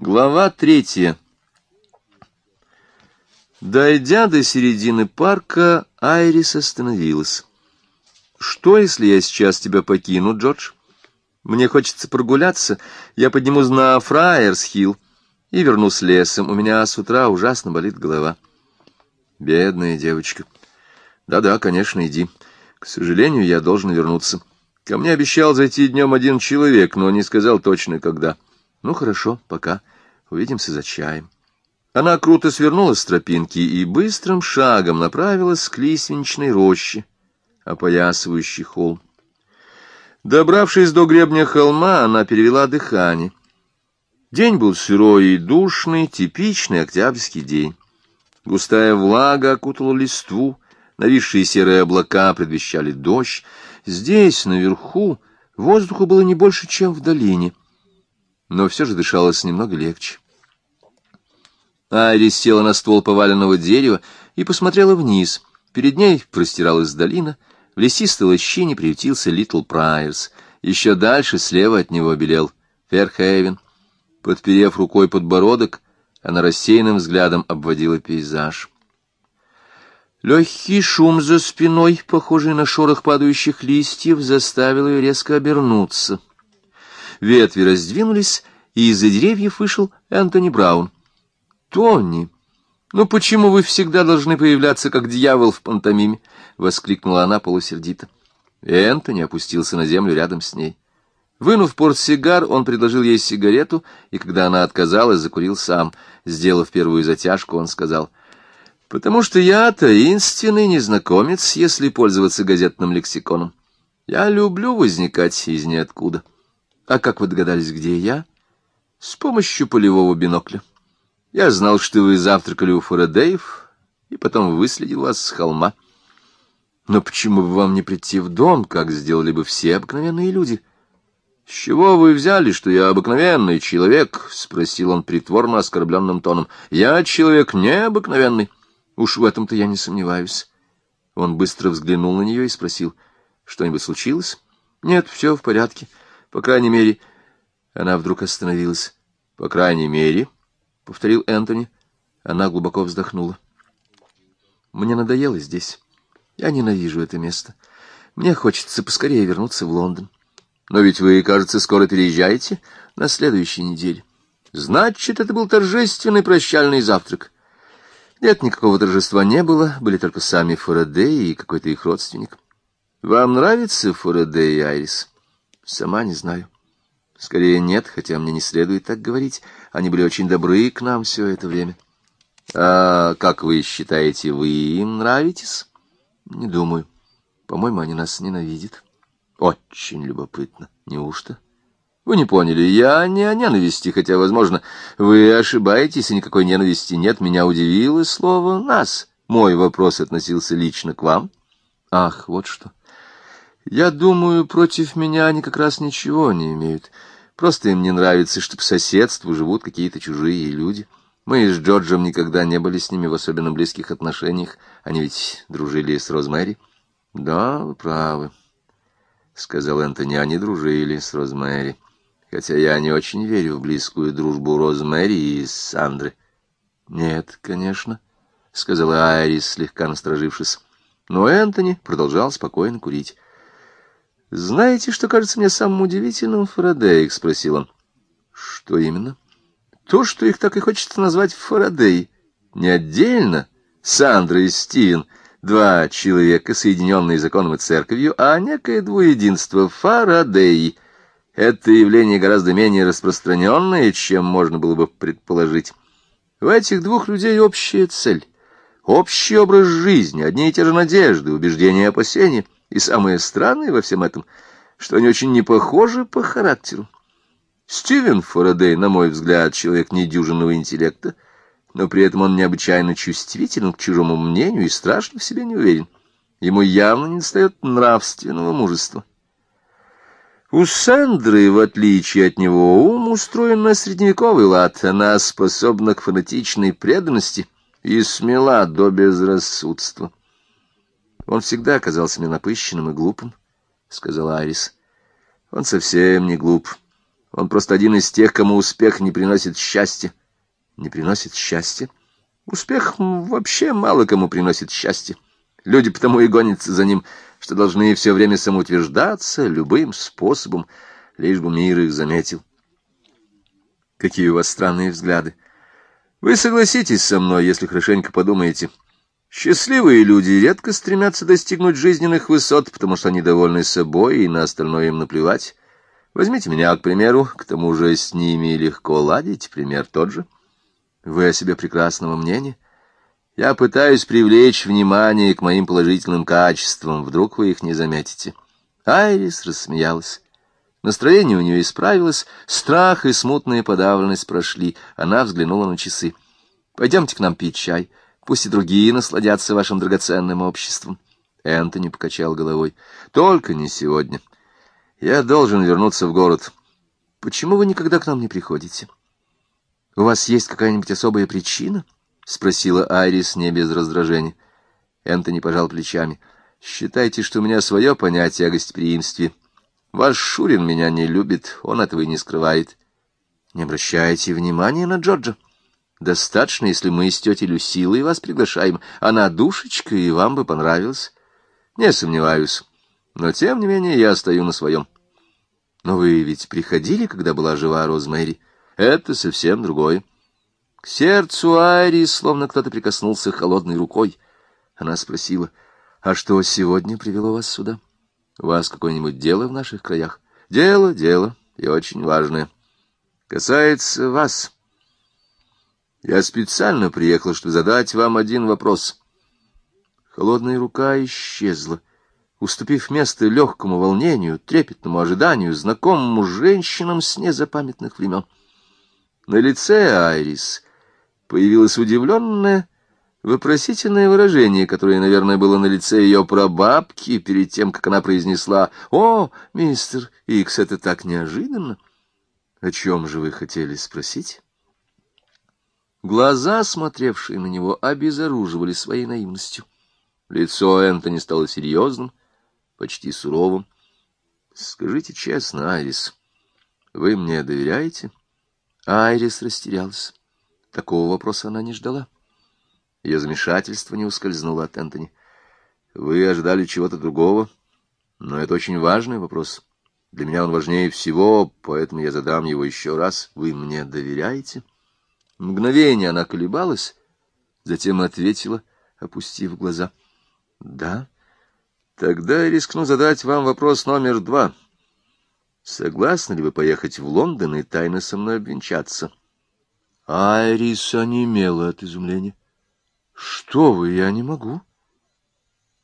Глава третья. Дойдя до середины парка, Айрис остановилась. «Что, если я сейчас тебя покину, Джордж? Мне хочется прогуляться. Я поднимусь на Фраерс-Хилл и вернусь лесом. У меня с утра ужасно болит голова». «Бедная девочка». «Да-да, конечно, иди. К сожалению, я должен вернуться. Ко мне обещал зайти днем один человек, но не сказал точно, когда». Ну, хорошо, пока. Увидимся за чаем. Она круто свернула с тропинки и быстрым шагом направилась к лиственничной роще, опоясывающей холм. Добравшись до гребня холма, она перевела дыхание. День был сырой и душный, типичный октябрьский день. Густая влага окутала листву, нависшие серые облака предвещали дождь. Здесь, наверху, воздуха было не больше, чем в долине — но все же дышалось немного легче. Айрис села на ствол поваленного дерева и посмотрела вниз. Перед ней простиралась долина, в лесистой лощине приютился Литл Прайерс. Еще дальше слева от него белел Ферхейвен. Подперев рукой подбородок, она рассеянным взглядом обводила пейзаж. Легкий шум за спиной, похожий на шорох падающих листьев, заставил ее резко обернуться — ветви раздвинулись, и из-за деревьев вышел Энтони Браун. «Тони, ну почему вы всегда должны появляться, как дьявол в пантомиме?» — воскликнула она полусердито. Энтони опустился на землю рядом с ней. Вынув портсигар, он предложил ей сигарету, и когда она отказалась, закурил сам. Сделав первую затяжку, он сказал, «Потому что я таинственный незнакомец, если пользоваться газетным лексиконом. Я люблю возникать из ниоткуда». А как вы догадались, где я? С помощью полевого бинокля. Я знал, что вы завтракали у Фарадеев, и потом выследил вас с холма. Но почему бы вам не прийти в дом, как сделали бы все обыкновенные люди? — С чего вы взяли, что я обыкновенный человек? — спросил он притворно оскорбленным тоном. — Я человек необыкновенный. Уж в этом-то я не сомневаюсь. Он быстро взглянул на нее и спросил, — что-нибудь случилось? — Нет, все в порядке. — по крайней мере, она вдруг остановилась. По крайней мере, — повторил Энтони. Она глубоко вздохнула. Мне надоело здесь. Я ненавижу это место. Мне хочется поскорее вернуться в Лондон. Но ведь вы, кажется, скоро переезжаете на следующей неделе. Значит, это был торжественный прощальный завтрак. Нет, никакого торжества не было, были только сами Фарадей и какой-то их родственник. Вам нравится Фарадей, Айрис? Сама не знаю. Скорее нет, хотя мне не следует так говорить. Они были очень добры к нам все это время. А как вы считаете, вы им нравитесь? Не думаю. По-моему, они нас ненавидят. Очень любопытно. Неужто? Вы не поняли, я не о ненависти, хотя, возможно, вы ошибаетесь, и никакой ненависти нет. Меня удивило слово «нас». Мой вопрос относился лично к вам. Ах, вот что. Я думаю, против меня они как раз ничего не имеют. Просто им не нравится, что по соседству живут какие-то чужие люди. Мы с Джорджем никогда не были с ними в особенно близких отношениях. Они ведь дружили с Розмэри. — Да, вы правы, — сказал Энтони. Они дружили с Розмэри. Хотя я не очень верю в близкую дружбу Розмэри и Сандры. — Нет, конечно, — сказала Айрис, слегка насторожившись. Но Энтони продолжал спокойно курить. «Знаете, что кажется мне самым удивительным в Фарадеях?» — спросил он. «Что именно?» «То, что их так и хочется назвать Фарадей. Не отдельно Сандра и Стивен, два человека, соединенные законом и церковью, а некое двуединство Фарадей. Это явление гораздо менее распространенное, чем можно было бы предположить. У этих двух людей общая цель, общий образ жизни, одни и те же надежды, убеждения и опасения — и самое странное во всем этом, что они очень не похожи по характеру. Стивен Фарадей, на мой взгляд, человек недюжинного интеллекта, но при этом он необычайно чувствителен к чужому мнению и страшно в себе не уверен. Ему явно не достает нравственного мужества. У Сандры, в отличие от него, ум устроен на средневековый лад. Она способна к фанатичной преданности и смела до безрассудства. Он всегда оказался мне напыщенным и глупым, — сказала Арис. Он совсем не глуп. Он просто один из тех, кому успех не приносит счастья. Не приносит счастья? Успех вообще мало кому приносит счастье. Люди потому и гонятся за ним, что должны все время самоутверждаться любым способом, лишь бы мир их заметил. Какие у вас странные взгляды. Вы согласитесь со мной, если хорошенько подумаете. Счастливые люди редко стремятся достигнуть жизненных высот, потому что они довольны собой, и на остальное им наплевать. Возьмите меня, к примеру, к тому же с ними легко ладить, пример тот же. Вы о себе прекрасного мнения? Я пытаюсь привлечь внимание к моим положительным качествам, вдруг вы их не заметите. Айрис рассмеялась. Настроение у нее исправилось, страх и смутная подавленность прошли. Она взглянула на часы. «Пойдемте к нам пить чай. Пусть и другие насладятся вашим драгоценным обществом». Энтони покачал головой. «Только не сегодня. Я должен вернуться в город. Почему вы никогда к нам не приходите? У вас есть какая-нибудь особая причина?» — спросила Айрис не без раздражения. Энтони пожал плечами. «Считайте, что у меня свое понятие о гостеприимстве». Ваш Шурин меня не любит, он этого и не скрывает. Не обращайте внимания на Джорджа. Достаточно, если мы с тетей Люсилой вас приглашаем. Она душечка, и вам бы понравилось. Не сомневаюсь. Но, тем не менее, я стою на своем. Но вы ведь приходили, когда была жива Розмэри? Это совсем другое. К сердцу Айри словно кто-то прикоснулся холодной рукой. Она спросила, а что сегодня привело вас сюда? — у вас какое-нибудь дело в наших краях? Дело, дело, и очень важное. Касается вас. Я специально приехал, чтобы задать вам один вопрос. Холодная рука исчезла, уступив место легкому волнению, трепетному ожиданию, знакомому женщинам с незапамятных времен. На лице Айрис появилась удивленная, Вопросительное выражение, которое, наверное, было на лице ее прабабки перед тем, как она произнесла «О, мистер Икс, это так неожиданно!» «О чем же вы хотели спросить?» Глаза, смотревшие на него, обезоруживали своей наивностью. Лицо Энтони стало серьезным, почти суровым. «Скажите честно, Айрис, вы мне доверяете?» Айрис растерялась. Такого вопроса она не ждала. Ее замешательство не ускользнуло от Энтони. Вы ожидали чего-то другого, но это очень важный вопрос. Для меня он важнее всего, поэтому я задам его еще раз. Вы мне доверяете? Мгновение она колебалась, затем ответила, опустив глаза. Да. Тогда я рискну задать вам вопрос номер два. Согласны ли вы поехать в Лондон и тайно со мной обвенчаться? Айрис онемела от изумления. Что вы, я не могу.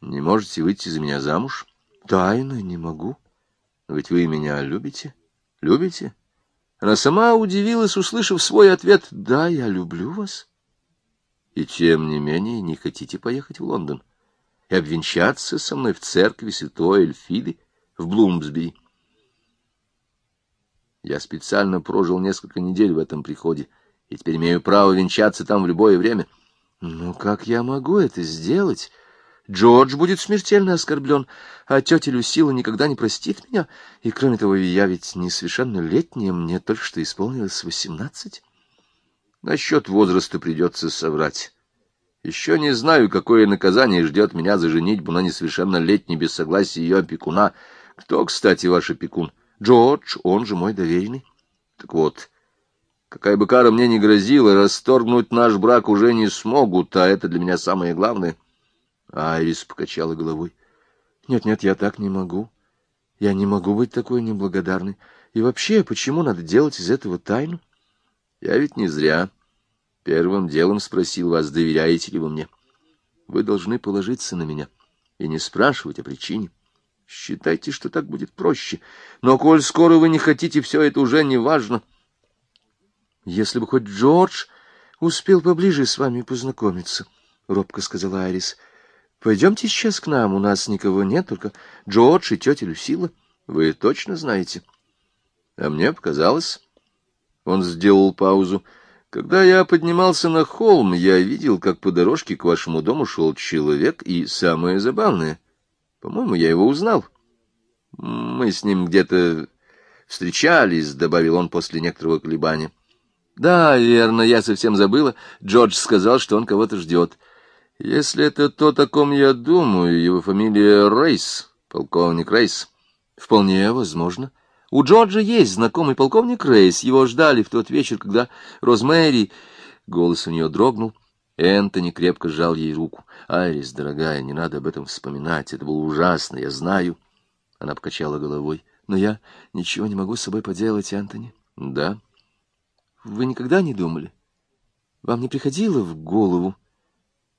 Не можете выйти за меня замуж? Тайно не могу. Ведь вы меня любите? Любите? Она сама удивилась, услышав свой ответ. Да, я люблю вас. И тем не менее не хотите поехать в Лондон и обвенчаться со мной в церкви святой Эльфиды в Блумсбери. Я специально прожил несколько недель в этом приходе, и теперь имею право венчаться там в любое время. — ну, как я могу это сделать? Джордж будет смертельно оскорблен, а тетя Люсила никогда не простит меня. И, кроме того, я ведь несовершеннолетняя, мне только что исполнилось восемнадцать. Насчет возраста придется соврать. Еще не знаю, какое наказание ждет меня за женитьбу на несовершеннолетней без согласия ее опекуна. Кто, кстати, ваш опекун? Джордж, он же мой доверенный. Так вот, Какая бы кара мне ни грозила, расторгнуть наш брак уже не смогут, а это для меня самое главное. Айрис покачала головой. Нет-нет, я так не могу. Я не могу быть такой неблагодарной. И вообще, почему надо делать из этого тайну? Я ведь не зря. Первым делом спросил вас, доверяете ли вы мне. Вы должны положиться на меня и не спрашивать о причине. Считайте, что так будет проще. Но коль скоро вы не хотите, все это уже не важно. — если бы хоть Джордж успел поближе с вами познакомиться, — робко сказала Айрис. — Пойдемте сейчас к нам, у нас никого нет, только Джордж и тетя Люсила. Вы точно знаете? А мне показалось. Он сделал паузу. Когда я поднимался на холм, я видел, как по дорожке к вашему дому шел человек, и самое забавное, по-моему, я его узнал. Мы с ним где-то Встречались, — добавил он после некоторого колебания. Да, верно, я совсем забыла. Джордж сказал, что он кого-то ждет. Если это то, о ком я думаю, его фамилия Рейс, полковник Рейс. Вполне возможно. У Джорджа есть знакомый полковник Рейс. Его ждали в тот вечер, когда Розмэри... Голос у нее дрогнул. Энтони крепко сжал ей руку. «Айрис, дорогая, не надо об этом вспоминать. Это было ужасно, я знаю». Она покачала головой. «Но я ничего не могу с собой поделать, Энтони». «Да». «Вы никогда не думали? Вам не приходило в голову?»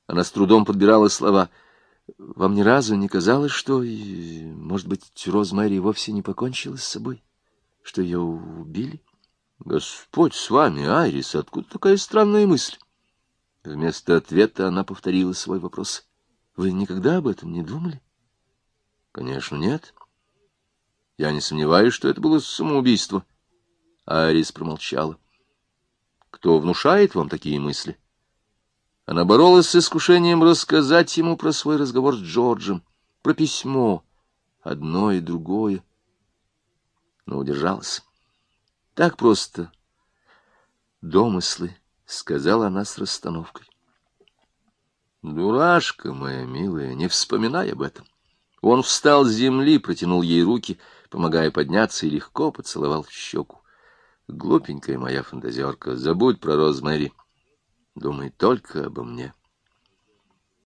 Она с трудом подбирала слова. «Вам ни разу не казалось, что, может быть, Розмэри вовсе не покончила с собой? Что ее убили?» «Господь с вами, Айрис, откуда такая странная мысль?» Вместо ответа она повторила свой вопрос. «Вы никогда об этом не думали?» «Конечно, нет. Я не сомневаюсь, что это было самоубийство». Айрис промолчала. «Кто внушает вам такие мысли?» Она боролась с искушением рассказать ему про свой разговор с Джорджем, про письмо, одно и другое, но удержалась. Так просто. Домыслы, — сказала она с расстановкой. Дурашка моя милая, не вспоминай об этом. Он встал с земли, протянул ей руки, помогая подняться, и легко поцеловал в щеку. Глупенькая моя фантазерка, забудь про Розмэри. Думай только обо мне.